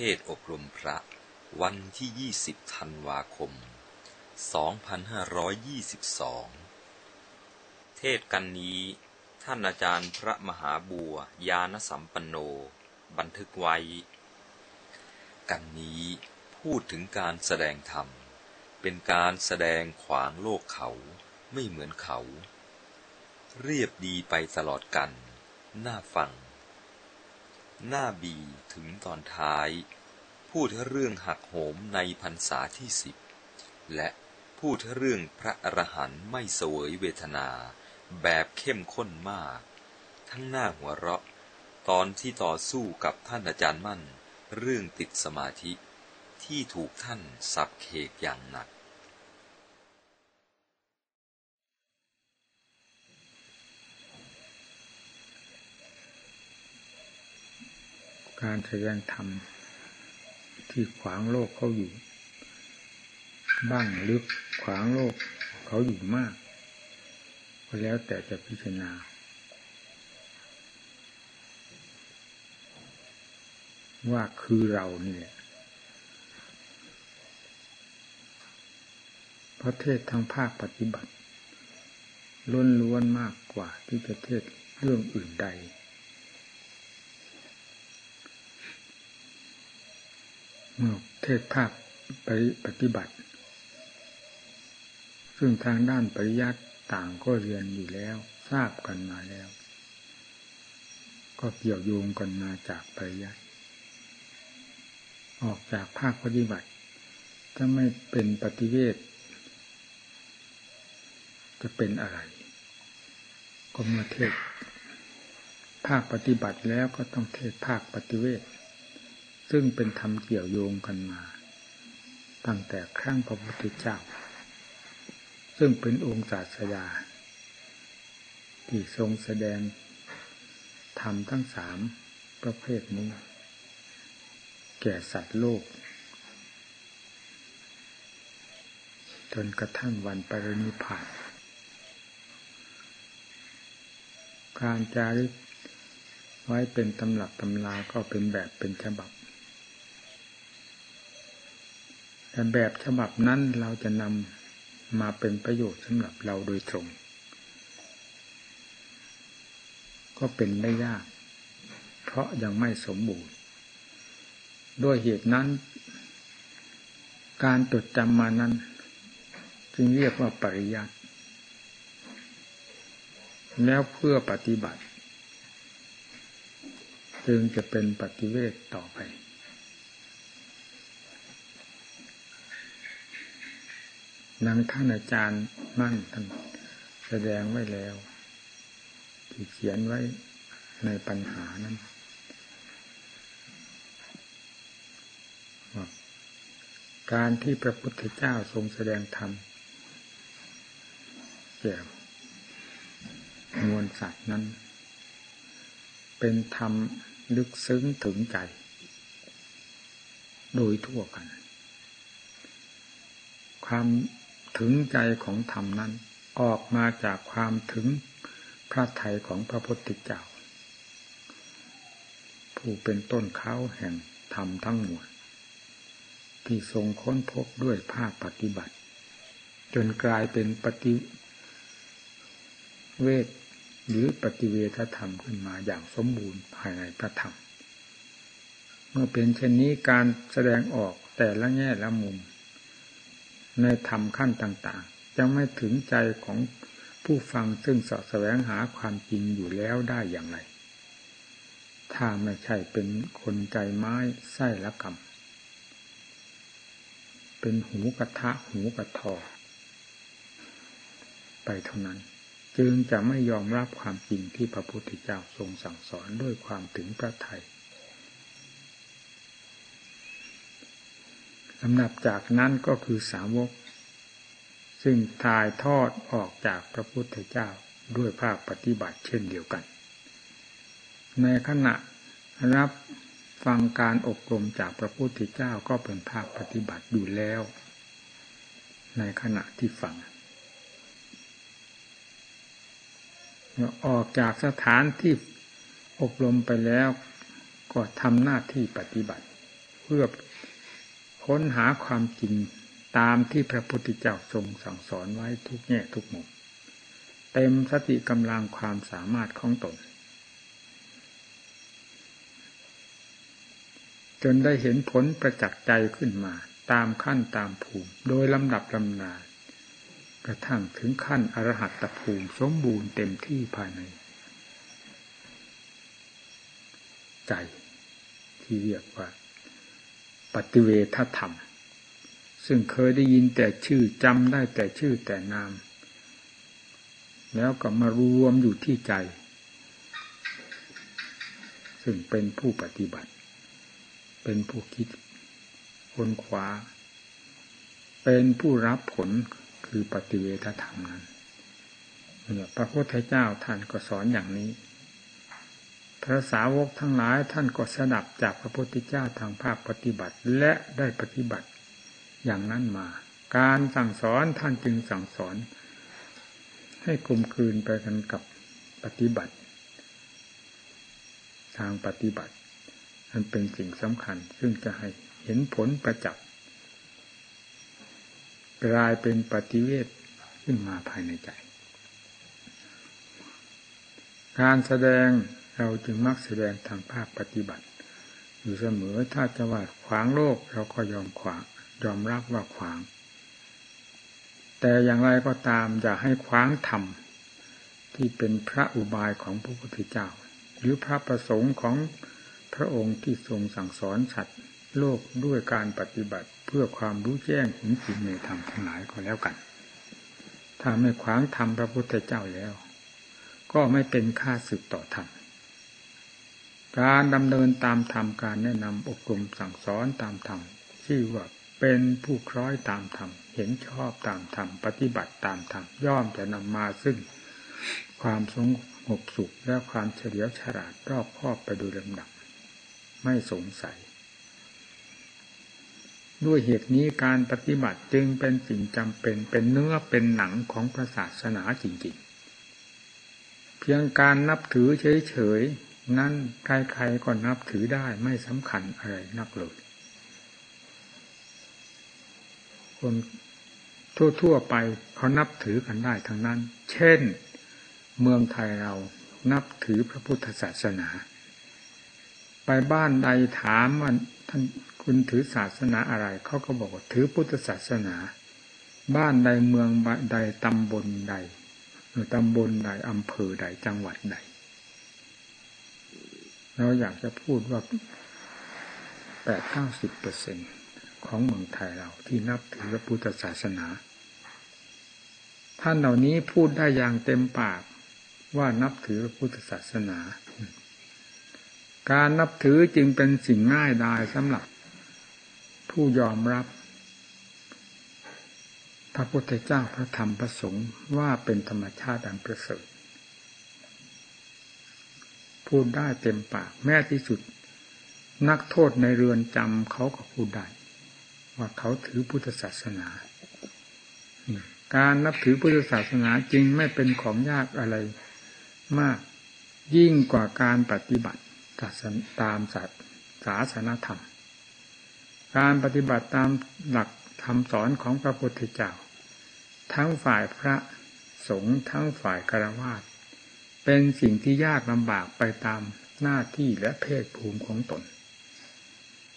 เทศอบรมพระ วันที่ 20 ธันวาคม 2522 เทศกันนี้ ท่านอาจารย์พระมหาบัวยานสัมปันโน บันทึกไว้ กันนี้พูดถึงการแสดงธรรม เป็นการแสดงขวางโลกเขาไม่เหมือนเขา เรียบดีไปตลอดกัน น่าฟัง หน้าบีถึงตอนท้าย พูดเรื่องหักโหมในพรรษาที่สิบและพูดเรื่องพระอรหันต์ไม่เสวยเวทนา แบบเข้มข้นมาก ทั้งหน้าหัวเราะ ตอนที่ต่อสู้กับท่านอาจารย์มั่น เรื่องติดสมาธิที่ถูกท่านสับเคกอย่างหนัก การแสดงธรรม ที่ขวางโลกเขาอยู่ บ้างหรือขวางโลกเขาอยู่มาก ก็แล้วแต่จะพิจารณา ว่าคือเรานี่แหละประเทศทางภาคปฏิบัติล้นล้วนมากกว่าที่จะเทศเรื่องอื่นใด เมื่อเทศภาคไปปฏิบัติ ซึ่งทางด้านปริยัติต่างก็เรียนอยู่แล้ว ทราบกันมาแล้ว ก็เกี่ยวโยงกันมาจากปริยัติออกจากภาคปฏิบัติ ถ้าไม่เป็นปฏิเวทจะเป็นอะไร ก็เมื่อเทศภาคปฏิบัติแล้วก็ต้องเทศภาคปฏิเวท ซึ่งเป็นธรรมเกี่ยวโยงกันมา ตั้งแต่ครั้งพระพุทธเจ้า ซึ่งเป็นองค์ศาสดา ที่ทรงแสดงธรรมทั้งสามประเภทนี้ แก่สัตว์โลก จนกระทั่งวันปรินิพพานการจารึกไว้เป็นตำหลักตำลาก็เป็นแบบเป็นฉบับ แต่แบบฉบับนั้นเราจะนำมาเป็นประโยชน์สำหรับเราโดยตรง ก็เป็นได้ยาก เพราะยังไม่สมบูรณ์ ด้วยเหตุนั้น การจดจำมานั้น จึงเรียกว่าปริยัติแล้วเพื่อปฏิบัติ จึงจะเป็นปฏิเวทต่อไป นังท่านอาจารย์มั่นท่านแสดงไว้แล้วที่เขียนไว้ในปัญหานั้นการที่พระพุทธเจ้าทรงแสดงธรรมแก่มวลสัตว์นั้น เป็นธรรมลึกซึ้งถึงใจ โดยทั่วกัน ความ ถึงใจของธรรมนั้น ออกมาจากความถึงพระไทยของพระพุทธเจ้า ผู้เป็นต้นเขาแห่งธรรมทั้งมวลที่ทรงค้นพบด้วยภาคปฏิบัติ จนกลายเป็นปฏิเวทหรือปฏิเวทธรรมขึ้นมาอย่างสมบูรณ์ภายในพระธรรม เมื่อเป็นเช่นนี้การแสดงออกแต่ละแง่ละมุม ในธรรมขั้นต่าง ๆ จะไม่ถึงใจของผู้ฟังซึ่งสาะแสวงหาความจริงอยู่แล้วได้อย่างไร ถ้าไม่ใช่เป็นคนใจไม้ไส้ละกรรมเป็นหูกระทะหูกระทอ ไปเท่านั้น จึงจะไม่ยอมรับความจริงที่พระพุทธเจ้าทรงสั่งสอนด้วยความถึงพระไทย ลำดับจากนั้นก็คือสาวก ซึ่งถ่ายทอดออกจากพระพุทธเจ้าด้วยภาคปฏิบัติเช่นเดียวกัน ในขณะรับฟังการอบรมจากพระพุทธเจ้าก็เป็นภาคปฏิบัติอยู่แล้ว ในขณะที่ฟังออกจากสถานที่อบรมไปแล้วก็ทำหน้าที่ปฏิบัติ เพื่อ ค้นหาความจริงตามที่พระพุทธเจ้าทรงสั่งสอนไว้ทุกแง่ทุกมุมเต็มสติกำลังความสามารถของตน จนได้เห็นผลประจักษ์ใจขึ้นมาตามขั้นตามภูมิ โดยลำดับลำนากระทั่งถึงขั้นอรหัตตภูมิสมบูรณ์เต็มที่ภายใน ใจที่เรียกว่า ปฏิเวทธรรม ซึ่งเคยได้ยินแต่ชื่อจำได้แต่ชื่อแต่นาม แล้วก็มารวมอยู่ที่ใจ ซึ่งเป็นผู้ปฏิบัติ เป็นผู้คิดคนขวาเป็นผู้รับผลคือปฏิเวทธรรมนั้นเนี่ยพระพุทธเจ้าท่านก็สอนอย่างนี้ พระสาวกทั้งหลายท่านก็สดับจากพระพุทธเจ้าทางภาคปฏิบัติและได้ปฏิบัติอย่างนั้นมา การสั่งสอนท่านจึงสั่งสอน ให้กลมคืนไปกันกับปฏิบัติ ทางปฏิบัติมันเป็นสิ่งสำคัญ ซึ่งจะให้เห็นผลประจักษ์กลายเป็นปฏิเวทขึ้นมาภายในใจ การแสดง เราจึงมักแสดงทางภาคปฏิบัติ อยู่เสมอถ้าจะว่าขวางโลกเราก็ยอมขวาง ยอมรับว่าขวาง แต่อย่างไรก็ตามอย่าให้ขวางธรรมที่เป็นพระอุบายของพระพุทธเจ้า หรือพระประสงค์ของพระองค์ที่ทรงสั่งสอนสัตว์โลกด้วยการปฏิบัติเพื่อความรู้แจ้งเห็นจริงในธรรมทั้งหลายก็แล้วกัน ถ้าไม่ขวางธรรมพระพุทธเจ้าแล้ว ก็ไม่เป็นค่าสึกต่อธรรม การดำเนินตามธรรมการแนะนำอบรมสั่งสอนตามธรรมชื่อว่าเป็นผู้คล้อยตามธรรมเห็นชอบตามธรรมปฏิบัติตามธรรมย่อมจะนำมาซึ่ง ความสงบสุขและความเฉลียวฉลาดรอบครอบไปโดยลำดับ ไม่สงสัย ด้วยเหตุนี้การปฏิบัติจึงเป็นสิ่งจำเป็นเป็นเนื้อเป็นหนังของพระศาสนาจริงๆ เพียงการนับถือเฉยๆ นั่นใครๆก็นับถือได้ไม่สำคัญอะไรนักเลยคนทั่วๆไปเขานับถือกันได้ทั้งนั้น เช่น เมืองไทยเรานับถือพระพุทธศาสนา ไปบ้านใดถามว่าท่านคุณถือศาสนาอะไร เขาก็บอกว่าถือพุทธศาสนา บ้านใดเมืองใดตำบลใดตำบลใดอำเภอใดจังหวัดใด เราอยากจะพูดว่าแปดเก้าสิบเปอร์เซ็นของเมืองไทยเราที่นับถือพระพุทธศาสนา ท่านเหล่านี้พูดได้อย่างเต็มปากว่านับถือพระพุทธศาสนา การนับถือจึงเป็นสิ่งง่ายดายสำหรับ ผู้ยอมรับ พระพุทธเจ้าพระธรรมพระสงฆ์ว่าเป็นธรรมชาติอันประเสริฐ พูดได้เต็มปาก แม้ที่สุด นักโทษในเรือนจำเขาก็พูดได้ ว่าเขาถือพุทธศาสนาการนับถือพุทธศาสนาจริงไม่เป็นของยากอะไรมากยิ่งกว่าการปฏิบัติตามศาสนธรรม การปฏิบัติตามหลักคำสอนของพระพุทธเจ้า ทั้งฝ่ายพระสงฆ์ทั้งฝ่ายคารวะ เป็นสิ่งที่ยากลำบากไปตามหน้าที่และเพศภูมิของตน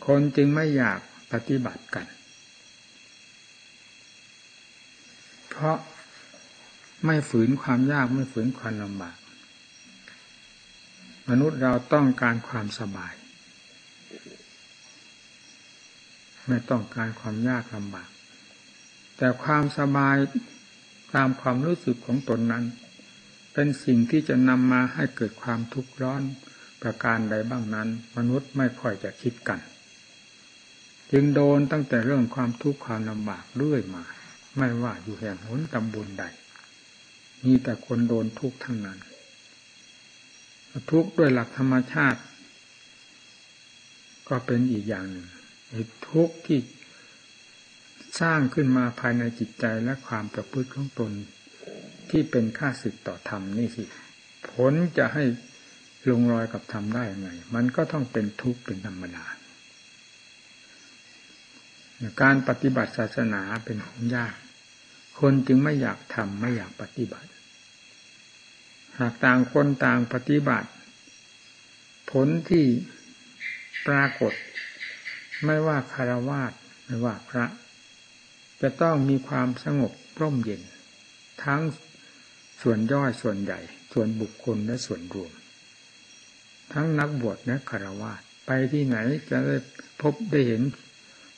คนจึงไม่อยากปฏิบัติกัน เพราะไม่ฝืนความยากไม่ฝืนความลำบาก มนุษย์เราต้องการความสบาย ไม่ต้องการความยากลำบาก แต่ความสบายตามความรู้สึกของตนนั้น เป็นสิ่งที่จะนำมาให้เกิดความทุกข์ร้อนประการใดบ้างนั้น มนุษย์ไม่ค่อยจะคิดกัน จึงโดนตั้งแต่เรื่องความทุกข์ความลำบากเรื่อยมา ไม่ว่าอยู่แห่งหนตำบลใด มีแต่คนโดนทุกข์ทั้งนั้น ทุกข์ด้วยหลักธรรมชาติ ก็เป็นอีกอย่างหนึ่งทุกข์ที่สร้างขึ้นมาภายในจิตใจและความประพฤติของตน ที่เป็นค่าสึกต่อธรรมนี่สิ ผลจะให้ลงรอยกับธรรมได้ยังไง มันก็ต้องเป็นทุกข์เป็นธรรมดา การปฏิบัติศาสนาเป็นของยาก คนจึงไม่อยากทำไม่อยากปฏิบัติ หากต่างคนต่างปฏิบัติ ผลที่ปรากฏ ไม่ว่าคารวาสไม่ว่าพระ จะต้องมีความสงบร่มเย็น ทั้ง ส่วนย่อยส่วนใหญ่ ส่วนบุคคลและส่วนรวม ทั้งนักบวชและคารวาสไปที่ไหนจะได้พบได้เห็น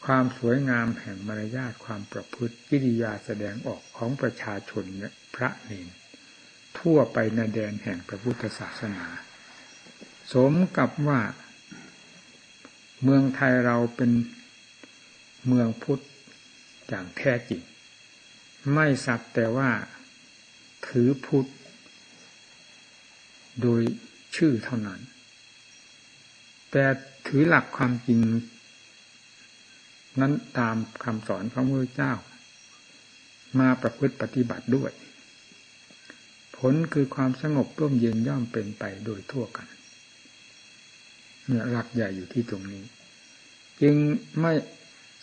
ความสวยงามแห่งมารยาทความประพฤติกิริยาแสดงออกของประชาชนและพระเนรทั่วไปในแดนแห่งพระพุทธศาสนา สมกับว่า เมืองไทยเราเป็นเมืองพุทธอย่างแท้จริง ไม่สักแต่ว่า ถือพุทธ โดยชื่อเท่านั้น แต่ถือหลักความจริง นั้นตามคำสอนของพระเจ้า มาประพฤติปฏิบัติด้วย ผลคือความสงบร่มเย็นย่อมเป็นไปโดยทั่วกัน เนี่ยหลักใหญ่อยู่ที่ตรงนี้ จึงไม่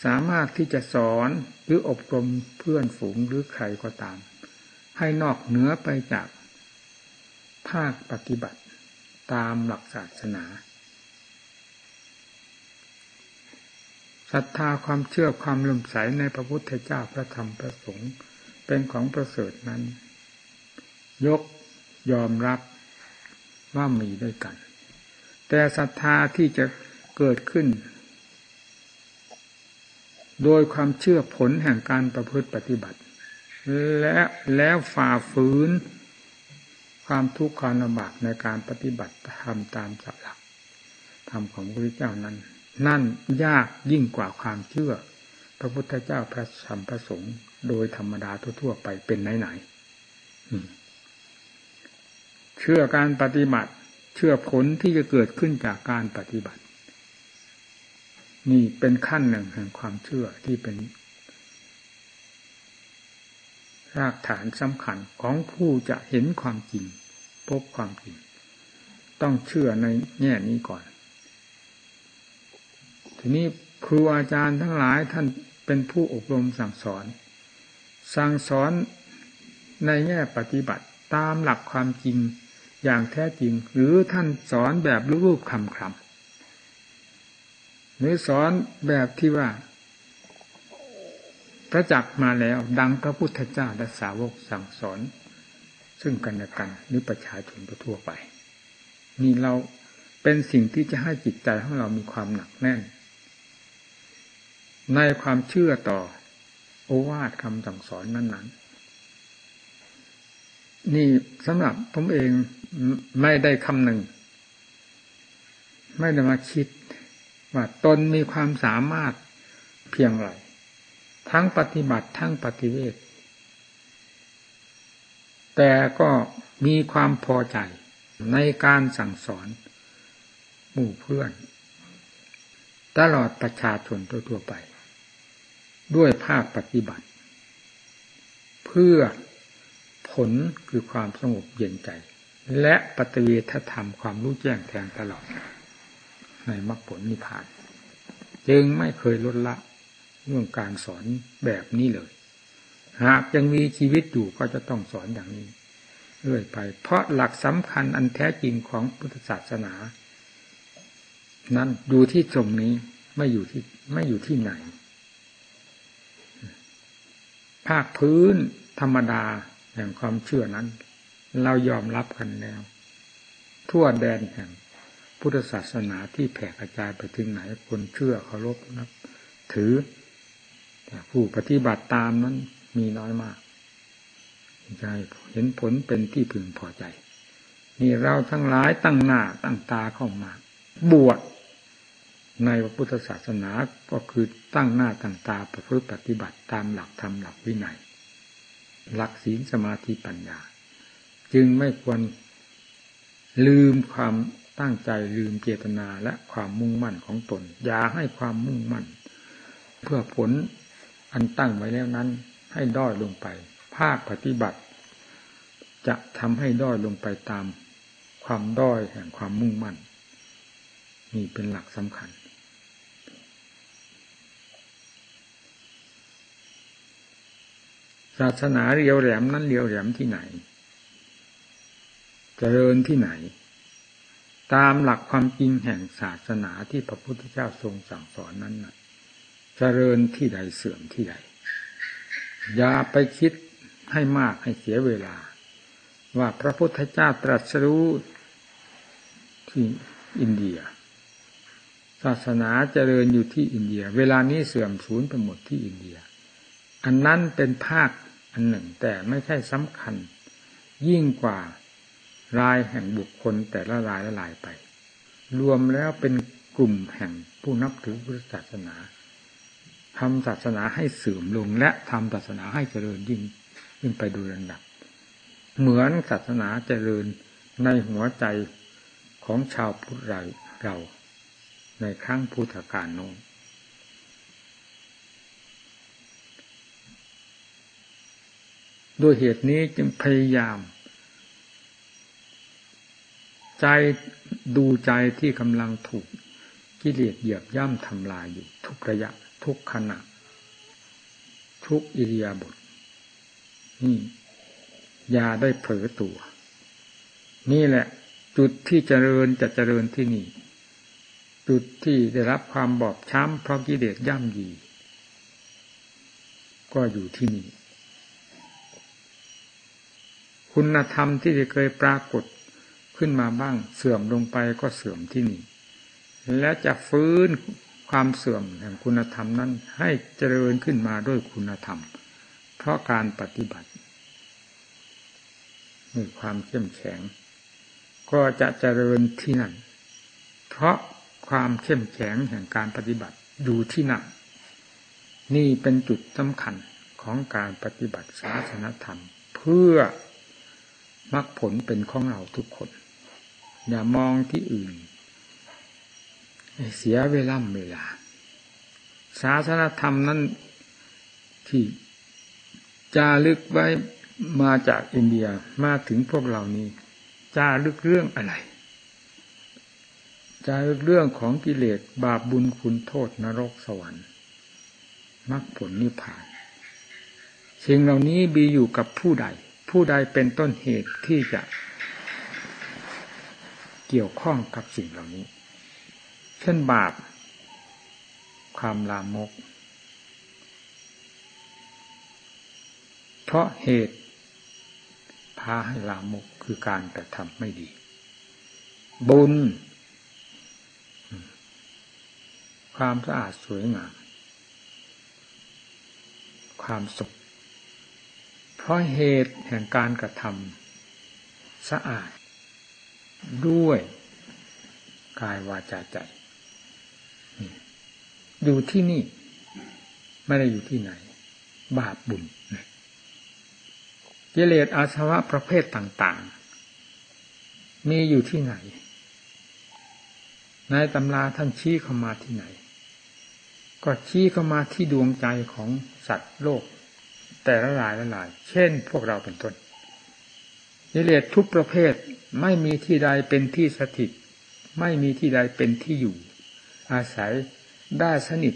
สามารถที่จะสอนหรืออบรมเพื่อนฝูงหรือใครก็ตาม ให้นอกเหนือไปจากภาคปฏิบัติตามหลักศาสนาศรัทธาความเชื่อความเลื่อมใสในพระพุทธเจ้าพระธรรมพระสงฆ์เป็นของประเสริฐนั้น ยกยอมรับว่ามีด้วยกัน แต่ศรัทธาที่จะเกิดขึ้น โดยความเชื่อผลแห่งการประพฤติปฏิบัติ และแล้วฝ่าฝืน ความทุกข์ความลำบากในการปฏิบัติทำตามสัจหลักธรรมของพระพุทธเจ้านั้น นั่นยากยิ่งกว่าความเชื่อ พระพุทธเจ้าพระธรรมพระสงฆ์โดยธรรมดาทั่วๆไปเป็นไหนๆเชื่อการปฏิบัติ เชื่อผลที่จะเกิดขึ้นจากการปฏิบัติ นี่เป็นขั้นหนึ่งแห่งความเชื่อที่เป็น รากฐานสำคัญของผู้จะเห็นความจริง พบความจริง ต้องเชื่อในแง่นี้ก่อน ทีนี้ครูอาจารย์ทั้งหลายท่านเป็นผู้อบรมสั่งสอน สั่งสอนในแง่ปฏิบัติตามหลักความจริงอย่างแท้จริง หรือท่านสอนแบบรูปคำคำหรือสอนแบบที่ว่า พระจักมาแล้วดังพระพุทธเจ้าและสาวกสั่งสอน ซึ่งกันและกันหรือประชาชนทั่วไป นี่เราเป็นสิ่งที่จะให้จิตใจของเรามีความหนักแน่น ในความเชื่อต่อ โอวาทคำสั่งสอนนั้นๆ นี่สำหรับผมเองไม่ได้คำหนึ่ง ไม่ได้มาคิดว่าตนมีความสามารถเพียงไร ทั้งปฏิบัติทั้งปฏิเวทแต่ก็มีความพอใจในการสั่งสอน หมู่เพื่อน ตลอดประชาชนทั่วๆไป ด้วยภาคปฏิบัติ เพื่อผลคือความสงบเย็นใจ และปฏิเวทธรรมความรู้แจ้งแทงตลอด ในมรรคผลนิพพาน จึงไม่เคยลดละ เรื่องการสอนแบบนี้เลย หากยังมีชีวิตอยู่ก็จะต้องสอนอย่างนี้เรื่อยไป เพราะหลักสำคัญอันแท้จริงของพุทธศาสนา นั้นอยู่ที่ตรงนี้ไม่อยู่ที่ไม่อยู่ที่ไหน ภาคพื้นธรรมดาแห่งความเชื่อนั้น เรายอมรับกันแล้ว ทั่วแดนแห่งพุทธศาสนาที่แผ่กระจายไปถึงไหนคนเชื่อเคารพนับถือ ผู้ปฏิบัติตามนั้นมีน้อยมากใจเห็นผลเป็นที่พึงพอใจ นี่เราทั้งหลายตั้งหน้าตั้งตาเข้ามา บวชในพระพุทธศาสนาก็คือตั้งหน้าตั้งตาประพฤติปฏิบัติตามหลักธรรมหลักวินัย หลักศีลสมาธิปัญญา จึงไม่ควรลืมความตั้งใจลืมเจตนาและความมุ่งมั่นของตน อย่าให้ความมุ่งมั่น เพื่อผล อันตั้งไว้แล้วนั้น ให้ด้อยลงไป ภาคปฏิบัติ จะทำให้ด้อยลงไปตาม ความด้อยแห่งความมุ่งมั่นนี่เป็นหลักสำคัญ ศาสนาเรียวแหลมนั้นเรียวแหลมที่ไหนจเจริญที่ไหน ตามหลักความจริงแห่งศาสนาที่พระพุทธเจ้าทรงสั่งสอนนั้นนะ่ะ เจริญที่ใดเสื่อมที่ใด อย่าไปคิดให้มากให้เสียเวลา ว่าพระพุทธเจ้าตรัสรู้ที่อินเดีย ศาสนาเจริญอยู่ที่อินเดีย เวลานี้เสื่อมสูญไปหมดที่อินเดีย อันนั้นเป็นภาคอันหนึ่งแต่ไม่ใช่สำคัญ ยิ่งกว่ารายแห่งบุคคลแต่ละรายละลายไป รวมแล้วเป็นกลุ่มแห่งผู้นับถือพุทธศาสนา ทำศาสนาให้เสื่อมลง และทำศาสนาให้เจริญยิ่งยิ่งไปดูระดับ เหมือนศาสนาเจริญในหัวใจของชาวพุทธเราเรา ในครั้งพุทธกาลโน้นด้วยเหตุนี้จึงพยายาม ใจดูใจที่กำลังถูกกิเลสเหยียบย่ำทำลายอยู่ทุกระยะ ทุกขณะ ทุกอิริยาบถนี่ยาได้เผลอตัว นี่แหละ จุดที่เจริญจะเจริญที่นี่ จุดที่ได้รับความบอบช้ำเพราะกิเลสย่ำยี ก็อยู่ที่นี่ คุณธรรมที่เคยปรากฏขึ้นมาบ้าง เสื่อมลงไปก็เสื่อมที่นี่ และจะฟื้น ความเสื่อมแห่งคุณธรรมนั้นให้เจริญขึ้นมาด้วยคุณธรรม เพราะการปฏิบัติมีความเข้มแข็ง ก็จะเจริญที่นั่น เพราะความเข้มแข็งแห่งการปฏิบัติอยู่ที่นั่นนี่เป็นจุดสำคัญของการปฏิบัติศาสนธรรม เพื่อมรรคผลเป็นของเราทุกคน อย่ามองที่อื่น เสียเวลาเวลา ศาสนธรรมนั้นที่จารึกไว้มาจากอินเดียมาถึงพวกเหล่านี้จารึกเรื่องอะไรจารึกเรื่องของกิเลสบาปบุญคุณโทษนรกสวรรค์มรรคผลนิพพานสิ่งเหล่านี้มีอยู่กับผู้ใด ผู้ใดเป็นต้นเหตุที่จะเกี่ยวข้องกับสิ่งเหล่านี้ เช่นบาป ความลามก เพราะเหตุพาให้ลามกคือการกระทำไม่ดี บุญ ความสะอาดสวยงาม ความสุข เพราะเหตุแห่งการกระทำสะอาด ด้วยกายวาจาใจ อยู่ที่นี่ ไม่ได้อยู่ที่ไหน บาปบุญกิเลสอาสวะประเภทต่างๆ มีอยู่ที่ไหน ในตำราท่านชี้เข้ามาที่ไหน ก็ชี้เข้ามาที่ดวงใจของสัตว์โลก แต่ละหลายละหลาย เช่นพวกเราเป็นต้นกิเลสทุกประเภทไม่มีที่ใดเป็นที่สถิต ไม่มีที่ใดเป็นที่อยู่ อาศัย ได้สนิท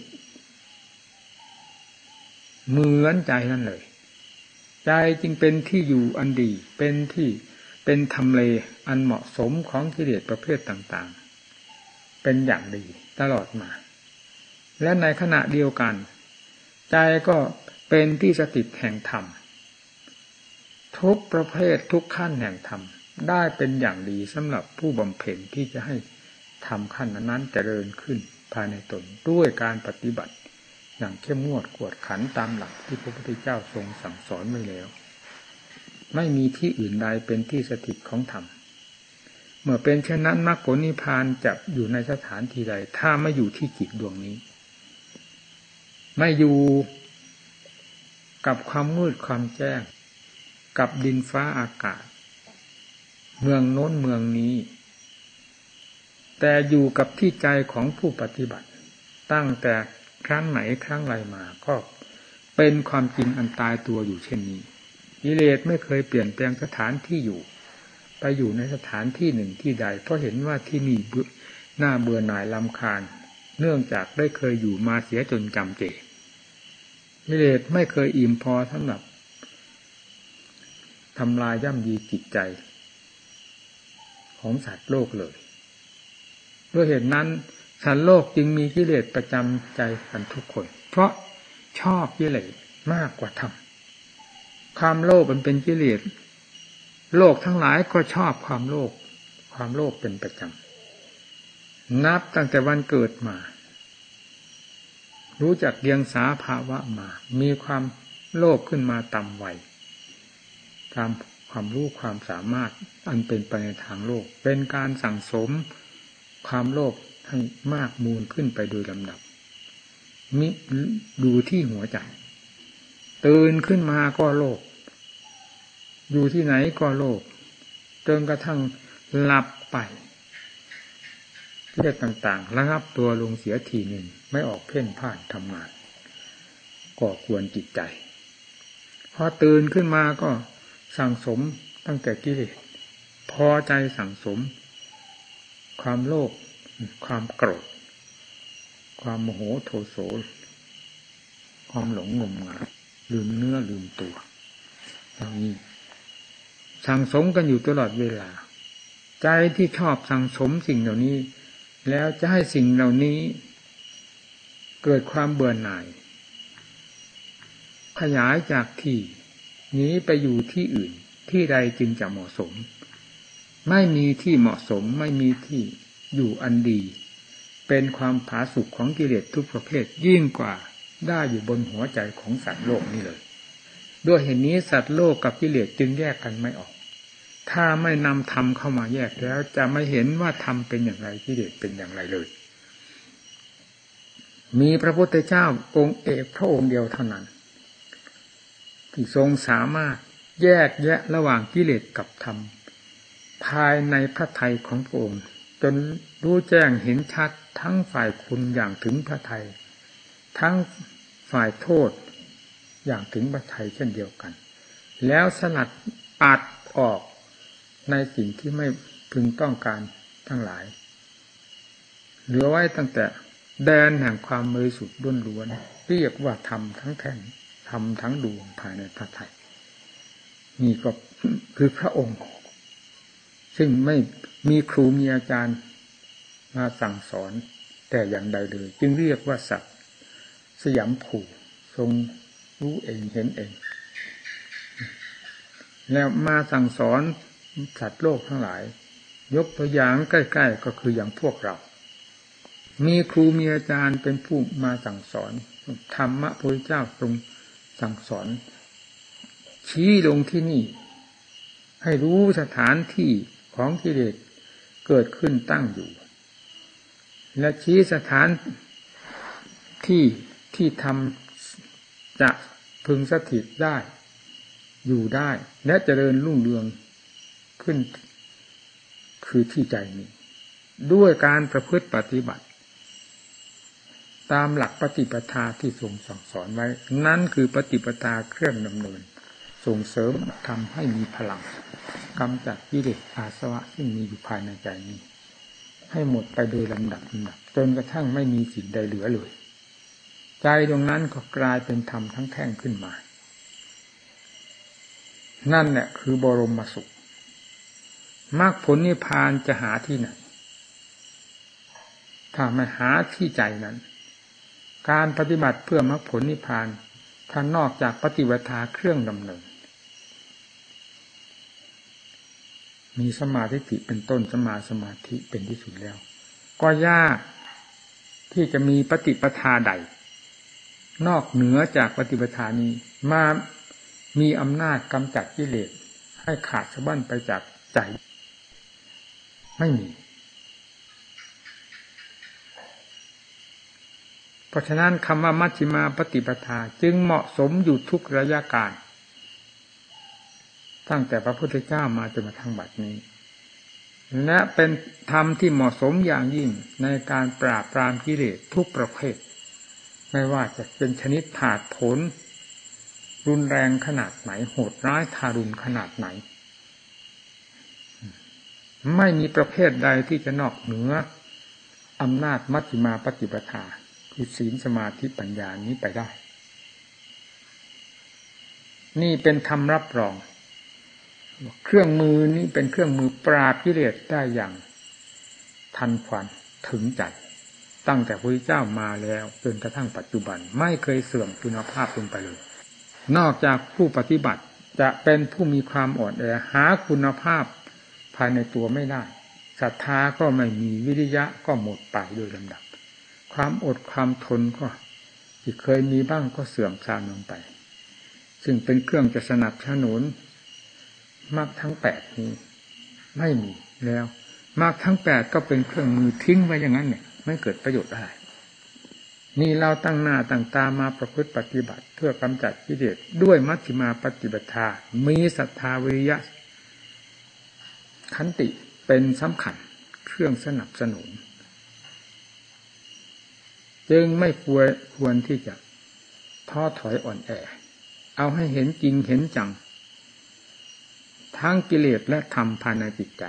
เหมือนใจนั่นเลย ใจจึงเป็นที่อยู่อันดี เป็นที่เป็นทำเลอันเหมาะสมของกิเลสประเภทต่างๆ เป็นอย่างดีตลอดมา และในขณะเดียวกัน ใจก็เป็นที่สติตแห่งธรรม ทุกประเภททุกขั้นแห่งธรรมได้เป็นอย่างดีสำหรับผู้บำเพ็ญที่จะให้ทำขั้นนั้นเจริญขึ้น ภายในตนด้วยการปฏิบัติ อย่างเข้มงวดกวดขันตามหลักที่พระพุทธเจ้าทรงสั่งสอนไว้แล้ว ไม่มีที่อื่นใดเป็นที่สถิตของธรรมเมื่อเป็นเช่นนั้นมรรคผลนิพพานจะอยู่ในสถานที่ใด ถ้าไม่อยู่ที่จิตดวงนี้ ไม่อยู่กับความมืดความแจ้ง กับดินฟ้าอากาศ เมืองโน้นเมืองนี้ แต่อยู่กับที่ใจของผู้ปฏิบัติ ตั้งแต่ครั้งไหนครั้งไรมา ก็เป็นความจริงอันตายตัวอยู่เช่นนี้กิเลสไม่เคยเปลี่ยนแปลงสถานที่อยู่ ไปอยู่ในสถานที่หนึ่งที่ใด เพราะเห็นว่าที่นี่หน้าเบื่อหน่ายลำคาญ เนื่องจากได้เคยอยู่มาเสียจนจำเจกิเลสไม่เคยอิ่มพอสำหรับทำลายย่ำยีจิตใจ ของสัตว์โลกเลย ด้วยเหตุนั้นสัตว์โลกจึงมีกิเลสประจำใจกันทุกคน เพราะชอบกิเลสมากกว่าธรรมความโลภมันเป็นกิเลสโลกทั้งหลายก็ชอบความโลภความโลภเป็นประจำนับตั้งแต่วันเกิดมา รู้จักเรียงสาภาวะมา มีความโลภขึ้นมาต่ำวัยตามความรู้ความสามารถอันเป็นไปในทางโลก เป็นการสั่งสม ความโลภให้มากมูลขึ้นไปโดยลำดับ มิดูที่หัวใจตื่นขึ้นมาก็โลภอยู่ที่ไหนก็โลภจนกระทั่งหลับไปเรื่องต่างๆ ระงับตัวลงเสียทีหนึ่งไม่ออกเพ่นพ่านทำงานก่อควรจิตใจ พอตื่นขึ้นมาก็สั่งสมตั้งแต่กิเลสพอใจสั่งสม ความโลภความโกรธความโมโหโทโสความหลงงมงายลืมเนื้อลืมตัวอย่างนี้สั่งสมกันอยู่ตลอดเวลา ใจที่ชอบสั่งสมสิ่งเหล่านี้ แล้วจะให้สิ่งเหล่านี้ เกิดความเบื่อหน่าย ขยายจากที่นี้ไปอยู่ที่อื่นที่ใดจึงจะเหมาะสม ไม่มีที่เหมาะสมไม่มีที่อยู่อันดี เป็นความผาสุกของกิเลสทุกประเภทยิ่งกว่าได้อยู่บนหัวใจของสัตว์โลกนี่เลย ด้วยเหตุนนี้สัตว์โลกกับกิเลสจึงแยกกันไม่ออก ถ้าไม่นำธรรมเข้ามาแยกแล้ว จะไม่เห็นว่าธรรมเป็นอย่างไรกิเลสเป็นอย่างไรเลย มีพระพุทธเจ้าองค์เอกพระองค์เดียวเท่านั้น ที่ทรงสามารถแยกแยะระหว่างกิเลสกับธรรม ภายในพระทัยของพระองค์จนรู้แจ้งเห็นชัดทั้งฝ่ายคุณอย่างถึงพระไทยทั้งฝ่ายโทษอย่างถึงพระไทยเช่นเดียวกัน แล้วสลัดปัดออกในสิ่งที่ไม่พึงต้องการทั้งหลาย เหลือไว้ตั้งแต่แดนแห่งความมือสุดด้นล้วนเรียกว่าทำทั้งแท่งทำทั้งดวงภายในพระไทยนี่ก็คือพระองค์ ซึ่งไม่มีครูมีอาจารย์มาสั่งสอนแต่อย่างใดเลย จึงเรียกว่าสัตว์สยามผูทรงรู้เองเห็นเอง แล้วมาสั่งสอนสัตว์โลกทั้งหลาย ยกตัวอย่างใกล้ ๆ ก็คืออย่างพวกเรา มีครูมีอาจารย์เป็นผู้มาสั่งสอนธรรมะพระเจ้าทรงสั่งสอน ชี้ลงที่นี่ ให้รู้สถานที่ ของกิเลสเกิดขึ้นตั้งอยู่ และชี้สถานที่ที่ทำจะพึงสถิตได้ อยู่ได้ และเจริญรุ่งเรืองขึ้น คือที่ใจนี้ ด้วยการประพฤติปฏิบัติ ตามหลักปฏิปทาที่ทรงสั่งสอนไว้ นั่นคือปฏิปทาเครื่องดำเนิน ส่งเสริมทำให้มีพลังกำจัดกิเลสอาสวะซึ่มีอยู่ภายในใจนี้ ให้หมดไปโดยลำดับลำดับจนกระทั่งไม่มีสิ่งใดเหลือเลย ใจตรงนั้นก็กลายเป็นธรรมทั้งแท่งขึ้นมา นั่นแหละคือบรมสุขมรรคผลนิพพานจะหาที่ไหน ถ้าไม่หาที่ใจนั้น การปฏิบัติเพื่อมรรคผลนิพพานท่านนอกจากปฏิวัติเครื่องดำเนิน มีสมาธิเป็นต้นสมาสมาธิเป็นที่สุดแล้ว ก็ยากที่จะมีปฏิปทาใด นอกเหนือจากปฏิปทานี้มามีอำนาจกำจัดกิเลสให้ขาดสะบั้นไปจากใจ ไม่มี เพราะฉะนั้นคำว่ามัชฌิมาปฏิปทาจึงเหมาะสมอยู่ทุกระยะการ ตั้งแต่พระพุทธเจ้ามาจนมาทางบัดนี้ และเป็นธรรมที่เหมาะสมอย่างยิ่งในการปราบปรามกิเลสทุกประเภท ไม่ว่าจะเป็นชนิดถาดผล รุนแรงขนาดไหน โหดร้ายทารุณขนาดไหน ไม่มีประเภทใดที่จะนอกเหนืออำนาจมัชฌิมาปฏิปทาคือศีลสมาธิปัญญานี้ไปได้ นี่เป็นธรรมรับรอง เครื่องมือนี้เป็นเครื่องมือปราบกิเลสได้อย่างทันควันถึงใจตั้งแต่พระเจ้ามาแล้วจนกระทั่งปัจจุบันไม่เคยเสื่อมคุณภาพลงไปเลย นอกจากผู้ปฏิบัติจะเป็นผู้มีความอ่อนแอหาคุณภาพภายในตัวไม่ได้ศรัทธาก็ไม่มีวิริยะก็หมดไปโดยลำดับ ความอดความทนก็ที่เคยมีบ้างก็เสื่อมทรามลงไป ซึ่งเป็นเครื่องจะสนับสนุน มากทั้งแปดนี้ ไม่มีแล้วมากทั้งแปดก็เป็นเครื่องมือทิ้งไว้อย่างนั้นเนี่ย ไม่เกิดประโยชน์อะไรนี่เราตั้งหน้าตั้งตามาประพฤติปฏิบัติ เพื่อกำจัดกิเลสด้วยมัชฌิมาปฏิบัติามีศรัทธาวิริยะขันติเป็นสำคัญเครื่องสนับสนุน จึงไม่ควรควรที่จะท้อถอยอ่อนแอ เอาให้เห็นจริงเห็นจัง ทั้งกิเลสและธรรมภายในจิตใจ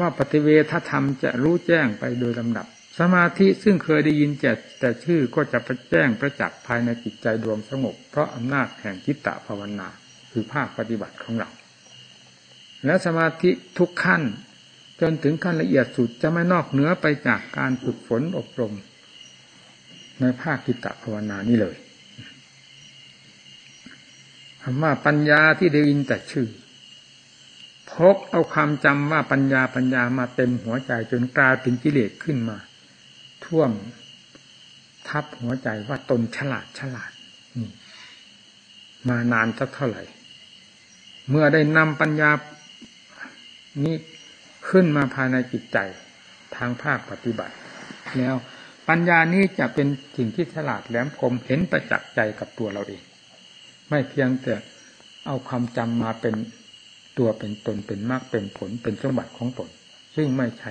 ว่าปฏิเวทธรรมจะรู้แจ้งไปโดยลำดับ สมาธิซึ่งเคยได้ยินแต่แต่ชื่อก็จะประแจ้งประจักษ์ภายในจิตใจดวงสงบ เพราะอำนาจแห่งจิตตภาวนาคือภาคปฏิบัติของเรา และสมาธิทุกขั้น จนถึงขั้นละเอียดสุดจะไม่นอกเหนือไปจากการฝึกฝนอบรม ในภาคกิตตภาวนานี้เลย คำว่าปัญญาที่ได้ยินแต่ชื่อพกเอาความจำว่าปัญญาปัญญามาเต็มหัวใจจนกลายเป็นกิเลสขึ้นมา ท่วม ทับหัวใจว่าตนฉลาดฉลาดมานานสักเท่าไหร่ เมื่อได้นำปัญญานี้ขึ้นมาภายในจิตใจทางภาคปฏิบัติ แล้วปัญญานี้จะเป็นสิ่งที่ฉลาดแหลมคมเห็นประจักษ์ใจกับตัวเราเอง ไม่เพียงแต่เอาความจำมาเป็นตัวเป็นตนเป็นมากเป็นผลเป็นสมบัติของตน ซึ่งไม่ใช่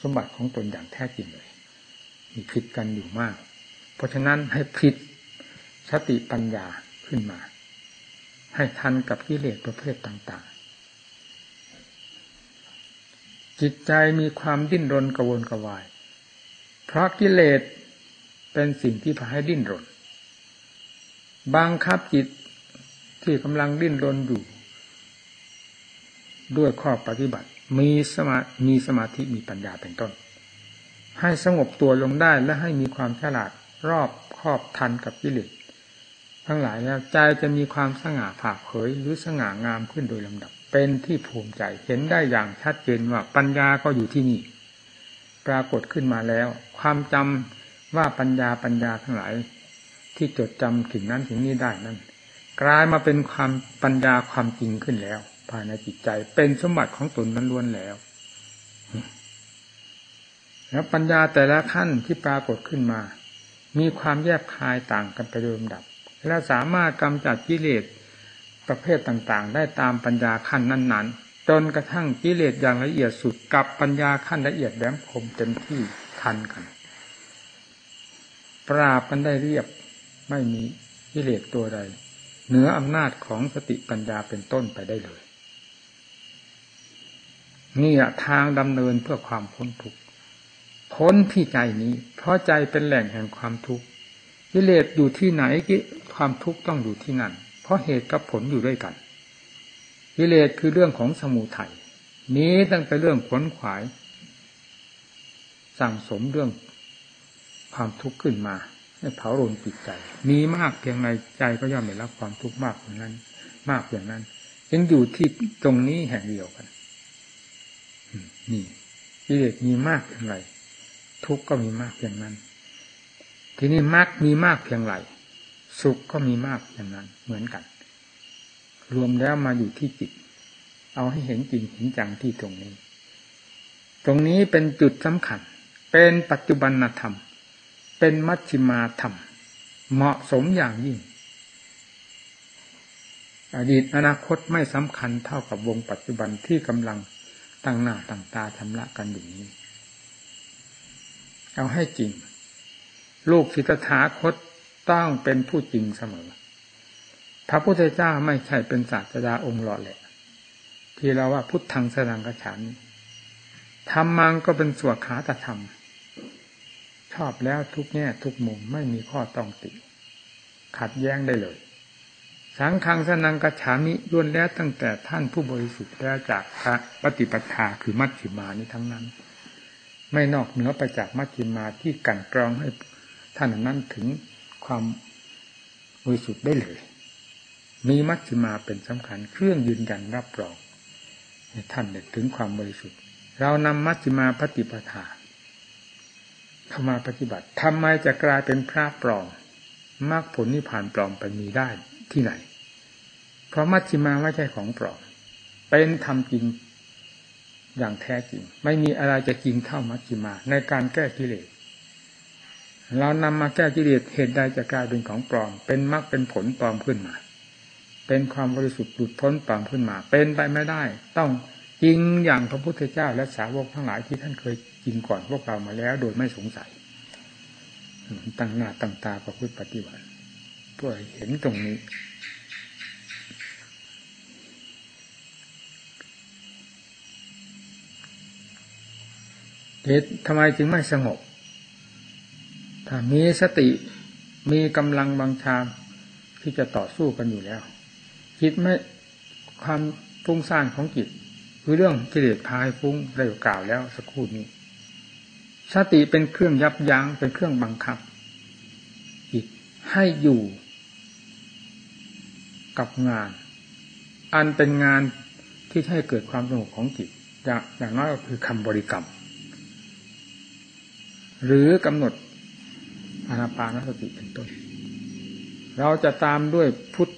สมบัติของตนอย่างแท้จริงเลย มีผิดกันอยู่มาก เพราะฉะนั้นให้ผิดสติปัญญาขึ้นมา ให้ทันกับกิเลสประเภทต่างๆ จิตใจมีความดิ้นรนกระวนกระวาย เพราะกิเลสเป็นสิ่งที่พาให้ดิ้นรน บังคับจิตที่กำลังดิ้นรนอยู่ ด้วยข้อปฏิบัติ มีสมามีสมาธิมีปัญญาเป็นต้น ให้สงบตัวลงได้และให้มีความฉลาดรอบครอบทันกับกิเลสทั้งหลายแล้วใจจะมีความสง่าผ่าเผยหรือสง่างามขึ้นโดยลำดับ เป็นที่ภูมิใจเห็นได้อย่างชัดเจนว่าปัญญาก็อยู่ที่นี่ ปรากฏขึ้นมาแล้ว ความจำว่าปัญญาปัญญาทั้งหลาย ที่จดจำถึงนั้นถึงนี้ได้นั้น กลายมาเป็นความปัญญาความจริงขึ้นแล้ว ภายในจิตใจเป็นสมบัติของตนนั้นล้วนแล้ว แล้วปัญญาแต่ละขั้นที่ปรากฏขึ้นมา มีความแยบคายต่างกันไปโดยลำดับ และสามารถกำจัดกิเลสประเภทต่างๆ ได้ตามปัญญาขั้นนั้น ๆ จนกระทั่งกิเลสอย่างละเอียดสุดกับปัญญาขั้นละเอียดแหลมคมเต็มที่ทันกัน ปราบกันได้เรียบ ไม่มีกิเลสตัวใด เหนืออำนาจของสติปัญญาเป็นต้นไปได้เลย นี่แหละทางดำเนินเพื่อความพ้นทุกข์พ้นที่ใจนี้ เพราะใจเป็นแหล่งแห่งความทุกข์กิเลสอยู่ที่ไหนกิความทุกข์ต้องอยู่ที่นั่น เพราะเหตุกับผลอยู่ด้วยกันกิเลสคือเรื่องของสมุทัยมีตั้งแต่เรื่องขวนขวาย สั่งสมเรื่องความทุกข์ขึ้นมา ให้เผาโรนจิตใจ มีมากเพียงไรใจก็ย่อมได้รับความทุกข์มากอย่างนั้น มากอย่างนั้นยังอยู่ที่ตรงนี้แห่งเดียวกันนี่กิเลสมีมากเพียงไรทุกข์ก็มีมากเพียงนั้น ทีนี้มากมีมากเพียงไรสุขก็มีมากอย่างนั้น เหมือนกัน รวมแล้วมาอยู่ที่จิต เอาให้เห็นจริงเห็นจังที่ตรงนี้ ตรงนี้เป็นจุดสำคัญ เป็นปัจจุบันธรรม เป็นมัชฌิมาธรรม เหมาะสมอย่างยิ่ง อดีตอนาคตไม่สำคัญเท่ากับวงปัจจุบันที่กำลังตั้งหน้าตั้งตาชำระกันอยู่นี้ เอาให้จริง ลูกศิทธาคตต้องเป็นผู้จริงเสมอ พระพุทธเจ้าไม่ใช่เป็นศาสดาองค์หล่อแหละ ที่เราว่าพุทธังสนังกระฉันธรรมังก็เป็นส่วดขาตธรรม ชอบแล้วทุกแง่ทุกมุมไม่มีข้อต้องติ ขัดแย้งได้เลย สังฆังสนังกัจฉามิล้วนแล้วตั้งแต่ท่านผู้บริสุทธิ์แล้วจากพระปฏิปทาคือมัชฌิมานี้ทั้งนั้น ไม่นอกเหนือไปจากมัชฌิมาที่กันกรองให้ท่านนั้นถึงความบริสุทธิ์ได้เลย มีมัชฌิมาเป็นสำคัญเครื่องยืนยันรับรองให้ท่านได้ถึงความบริสุทธิ์ เรานำมัชฌิมาปฏิปทา เข้ามาปฏิบัติทำไมจะกลายเป็นพระปลอมมรรคผลนิพพานปลอมไปมีได้ที่ไหน เพราะมัชฌิมาไม่ใช่ของปลอม เป็นธรรมจริงอย่างแท้จริง ไม่มีอะไรจะจริงเท่ามัชฌิมา ในการแก้กิเลสเรานำมาแก้กิเลสเหตุใดจะกลายเป็นของปลอม เป็นมรรคเป็นผลปลอมขึ้นมา เป็นความบริสุทธิ์หลุดพ้นปลอมขึ้นมา เป็นไปไม่ได้ ต้อง จริงอย่างพระพุทธเจ้าและสาวกทั้งหลายที่ท่านเคยจริงก่อนพวกเรามาแล้ว โดยไม่สงสัยตั้งหน้าตั้งตาประพฤติปฏิบัติเพื่อเห็นตรงนี้ เหตุทำไมจึงไม่สงบ ถ้ามีสติมีกำลังบังชาที่จะต่อสู้กันอยู่แล้วจิตไม่ความฟุ้งซ่านของจิต คือเรื่องกิเลสพายฟุ้งได้กล่าวแล้วสักครู่นี้ สติเป็นเครื่องยับยั้งเป็นเครื่องบังคับจิตให้อยู่กับงาน อันเป็นงานที่ให้เกิดความสงบของจิตอย่างอย่างน้อยก็คือคำบริกรรม หรือกำหนดอานาปานสติเป็นต้น เราจะตามด้วยพุทธ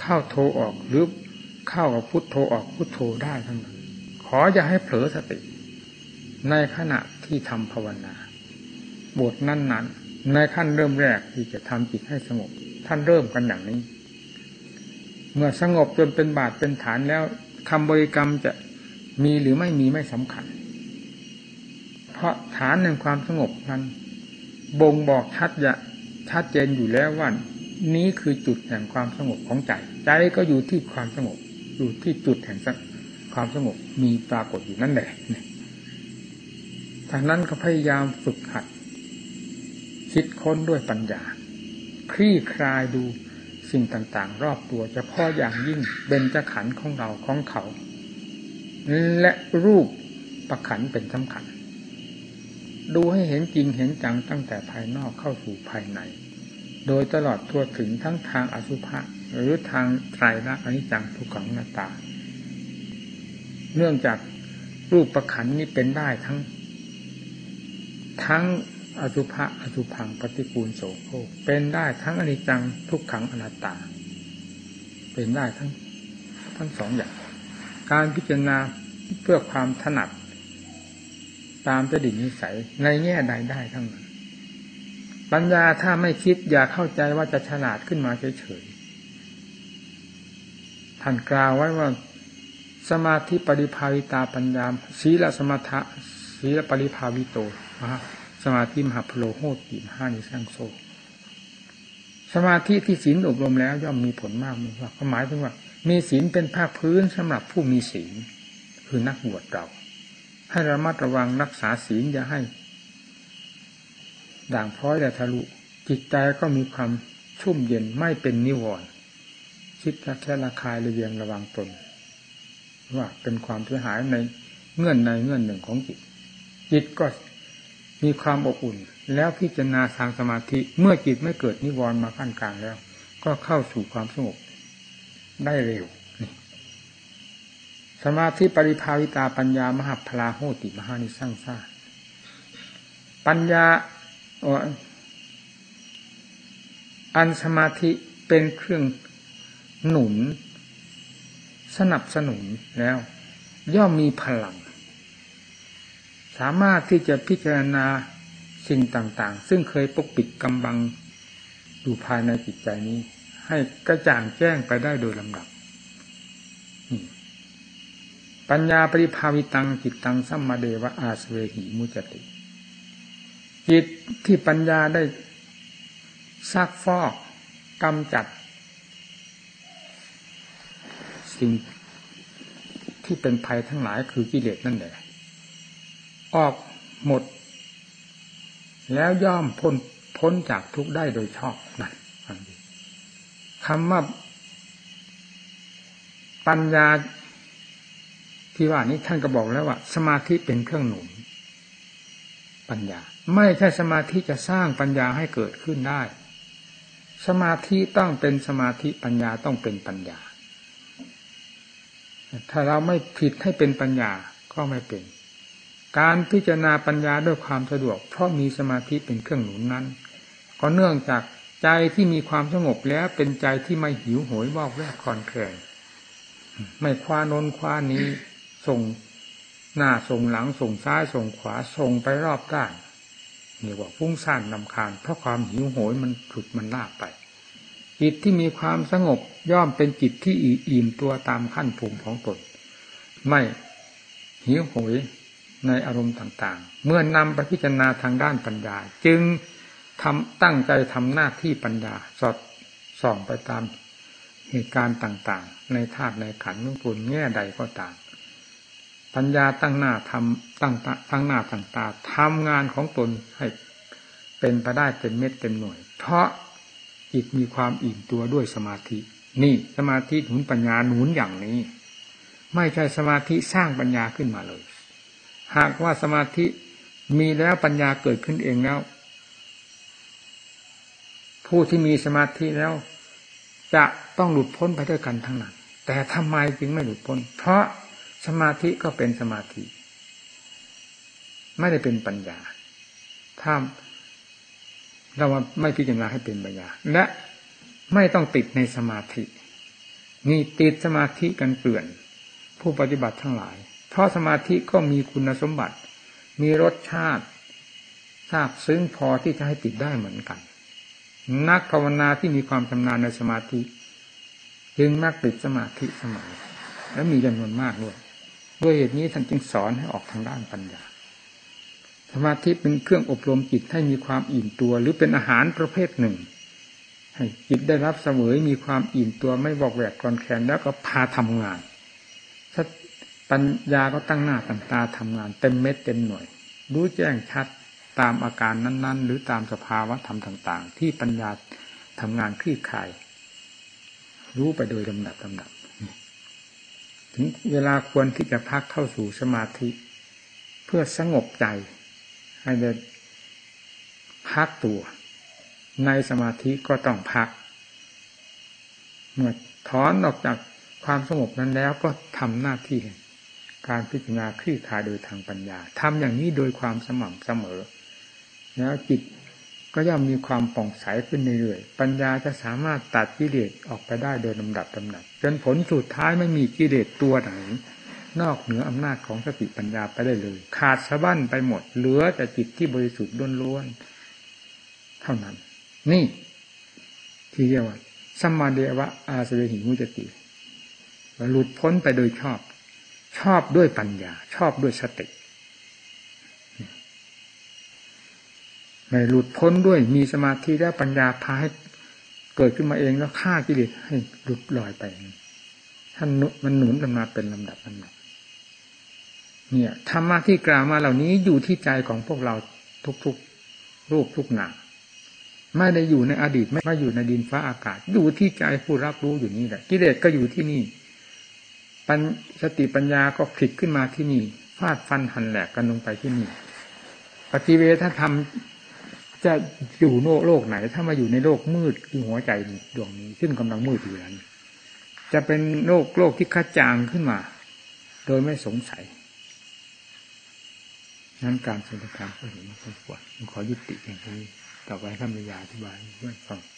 เข้าโทออกหรือ เข้ากับพุทโธออกพุทโธได้ทั้งนั้น ขออย่าให้เผลอสติ ในขณะที่ทำภาวนาบทนั้นๆในขั้นเริ่มแรกที่จะทำจิตให้สงบ ท่านเริ่มกันอย่างนี้ เมื่อสงบจนเป็นบาทเป็นฐานแล้วคำบริกรรมจะมีหรือไม่มีไม่สำคัญ เพราะฐานแห่งความสงบนั้นบ่งบอกชัดจะชัดเจนอยู่แล้วว่านี้คือจุดแห่งความสงบของใจ ใจก็อยู่ที่ความสงบ อยู่ที่จุดแห่งความสงบมีปรากฏอยู่นั่นแหละทางนั้นก็พยายามฝึกหัด คิดค้นด้วยปัญญา คลี่คลายดูสิ่งต่างๆ รอบตัวจะพ่ออย่างยิ่งเบญจขันธ์ของเราของเขา และรูปประขันเป็นสำคัญ ดูให้เห็นจริงเห็นจังตั้งแต่ภายนอกเข้าสู่ภายใน โดยตลอดทั่วถึงทั้งทางอสุภะ หรือทางไตรลักษณ์อนิจจังทุกขังนาตา เนื่องจากรูปประขันนี้เป็นได้ทั้ง ทั้งอสุภะอสุพังปฏิปูลโสโครเป็นได้ทั้งอนิจจังทุกขังอนัตตา เป็นได้ทั้งทั้งสองอย่าง การพิจารณาเพื่อความถนัด ตามจดิตนิสัยในแง่ใดได้ทั้งนั้น ปัญญาถ้าไม่คิดอย่าเข้าใจว่าจะฉลาดขึ้นมาเฉย ท่านกล่าวไว้ว่าสมาธิปริภาวิตาปัญญาศีลสมถะศีลปริภาวิโตสมาธิมหาพโลโหติมห้านิสังโซสมาธิที่ศีลอบรมแล้วย่อมมีผลมากมีว่าหมายถึงว่า มีศีลเป็นภาคพื้นสำหรับผู้มีศีลคือนักบวชเรา ให้ระมัดระวังรักษาศีลอย่าให้ ด่างพร้อยแต่ทะลุจิตใจก็มีความชุ่มเย็นไม่เป็นนิวรณ์ คิดแค่ระคายระเวียงระวังตนว่าเป็นความเสียหายในเงื่อนในเงื่อนหนึ่งของจิต จิตก็มีความอบอุ่น แล้วพิจารณาทางสมาธิเมื่อจิตไม่เกิดนิวรณ์มาขั้นกลางแล้ว ก็เข้าสู่ความสงบได้เร็วนี่สมาธิปริภาวิตาปัญญามหาพลาโหติมหานิสร้างซาปัญญาอันสมาธิเป็นเครื่อง หนุน สนับสนุนแล้ว ย่อมมีพลัง สามารถที่จะพิจารณาสิ่งต่างๆ ซึ่งเคยปกปิดกำบังอยู่ภายในจิตใจนี้ ให้กระจ่างแจ้งไปได้โดยลำดับ ปัญญาปริภาวิตังจิตตังสัมมาเดวะอาสเวหิมุจติ จิตที่ปัญญาได้ซักฟอกกำจัด สิ่งที่เป็นภัยทั้งหลายคือกิเลสนั่นแหละ ออกหมด แล้วย่อมพ้นพ้นจากทุกได้โดยชอบนั่นคำว่าปัญญาที่ว่านี้ท่านก็บอกแล้วว่า สมาธิเป็นเครื่องหนุนปัญญา ไม่ใช่สมาธิจะสร้างปัญญาให้เกิดขึ้นได้ สมาธิต้องเป็นสมาธิปัญญาต้องเป็นปัญญา ถ้าเราไม่ผิดให้เป็นปัญญาก็ไม่เป็น การพิจารณาปัญญาด้วยความสะดวก เพราะมีสมาธิเป็นเครื่องหนุนนั้น ก็เนื่องจากใจที่มีความสงบแล้วเป็นใจที่ไม่หิวโหยวอกแวกคลอนแคลนไม่คว้านนคว้านี้ส่งหน้าส่งหลังส่งซ้ายส่งขวาส่งไปรอบด้านนี่ว่าฟุ้งซ่านนำคาญเพราะความหิวโหยมันฉุดมันลากไปจิตที่มีความสงบ ย่อมเป็นจิตที่อิ่มตัวตามขั้นภูมิของตนไม่หิวโหยในอารมณ์ต่างๆ เมื่อนำไปพิจารณาทางด้านปัญญา จึงทำตั้งใจทำหน้าที่ปัญญา สอดส่องไปตามเหตุการณ์ต่างๆ ในธาตุในขันธ์นุ่นแง่ใดก็ตามปัญญาตั้งหน้าทำตั้งตั้งหน้าตั้งตาทำงานของตนให้เป็นไปได้เต็มเม็ดเต็มหน่วย เพราะจิตมีความอิ่มตัวด้วยสมาธิ นี่สมาธิหนุนปัญญาหนุนอย่างนี้ ไม่ใช่สมาธิสร้างปัญญาขึ้นมาเลย หากว่าสมาธิมีแล้วปัญญาเกิดขึ้นเองแล้ว ผู้ที่มีสมาธิแล้ว จะต้องหลุดพ้นไปด้วยกันทั้งนั้น แต่ทำไมจึงไม่หลุดพ้น เพราะสมาธิก็เป็นสมาธิ ไม่ได้เป็นปัญญาถ้าเราไม่พิจารณาให้เป็นปัญญา และ ไม่ต้องติดในสมาธิ นี่ติดสมาธิกันเกลื่อน ผู้ปฏิบัติทั้งหลาย เพราะสมาธิก็มีคุณสมบัติ มีรสชาติทราบซึ้งพอที่จะให้ติดได้เหมือนกัน นักภาวนาที่มีความชำนาญในสมาธิ จึงมักติดสมาธิสมัยและมีจำนวนมากด้วย ด้วยเหตุนี้ท่านจึงสอนให้ออกทางด้านปัญญา สมาธิเป็นเครื่องอบรมจิตให้มีความอิ่มตัว หรือเป็นอาหารประเภทหนึ่ง ให้จิตได้รับเสวยมีความอิ่มตัวไม่บอกแวกกรอนแขนแล้วก็พาทำงานปัญญาก็ตั้งหน้าตั้งตาทำงาน เต็มเม็ดเต็มหน่วย รู้แจ้งชัดตามอาการนั้น ๆ หรือตามสภาวะธรรมต่าง ๆ ที่ปัญญาทำงานคลี่คลายรู้ไปโดยลำดับลำดับ ถึงเวลาควรที่จะพักเข้าสู่สมาธิ เพื่อสงบใจ ให้ได้พักตัว ในสมาธิก็ต้องพัก เมื่อถอนออกจากความสงบนั้นแล้วก็ทำหน้าที่ การพิจารณาคลี่คลายโดยทางปัญญาทำอย่างนี้โดยความสม่ำเสมอ แล้วจิตก็ย่อมมีความป่องใสขึ้นเรื่อยๆปัญญาจะสามารถตัดกิเลสออกไปได้โดยลำดับลำดับจนผลสุดท้ายไม่มีกิเลสตัวไหน นอกเหนืออำนาจของสติปัญญาไปได้เลย ขาดสะบั้นไปหมดเหลือแต่จิตที่บริสุทธิ์ล้วนๆเท่านั้น นี่ที่เรียกว่าสัมมาเดวะอาสเวหิมุจติหลุดพ้นไปโดยชอบ ชอบด้วยปัญญา ชอบด้วยสติไม่หลุดพ้นด้วยมีสมาธิและปัญญาพาให้เกิดขึ้นมาเองแล้วฆ่ากิเลสให้หลุดลอยไปท่านมันหนุนกันมาเป็นลำดับลำดับเนี่ยธรรมะที่กล่าวมาเหล่านี้อยู่ที่ใจของพวกเราทุกๆรูปทุกนาม ไม่ได้อยู่ในอดีตไม่ได้อยู่ในดินฟ้าอากาศ อยู่ที่ใจผู้รับรู้อยู่นี่แหละกิเลสก็อยู่ที่นี่ปัญสติปัญญาก็ผลิตขึ้นมาที่นี่ฟาดฟันหันแหลกกันลงไปที่นี่ปฏิเวทธรรมจะอยู่โลกโลกไหน ถ้ามาอยู่ในโลกมืดคือหัวใจดวงนี้ ซึ่งกำลังมืดอยู่นั้นจะเป็นโลกโลกที่ขจางขึ้นมา โดยไม่สงสัยนั้นการแสดงการก็เห็นไม่ควรขอยุติอย่างนี้ ต่อไปท่านมียาอธิบายด้วยฟัง